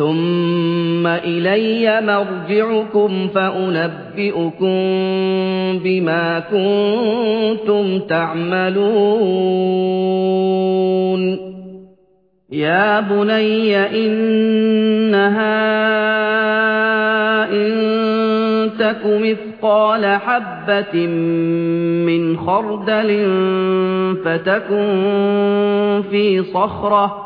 ثُمَّ إِلَيَّ مَرْجِعُكُمْ فَأُنَبِّئُكُم بِمَا كُنتُمْ تَعْمَلُونَ يَا بُنَيَّ إِنَّهَا إِن تَكُ مِثْقَالَ حَبَّةٍ مِّنْ خَرْدَلٍ فَتَكُن فِي صَخْرَةٍ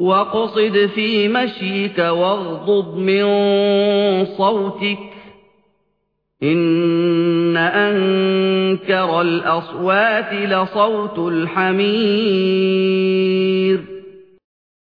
وَاقْصِدْ فِي مَشْيِكَ وَاغْضُضْ مِن صَوْتِكَ ۚ إِنَّ أَنكَرَ الْأَصْوَاتِ لَصَوْتُ الْحَمِيرِ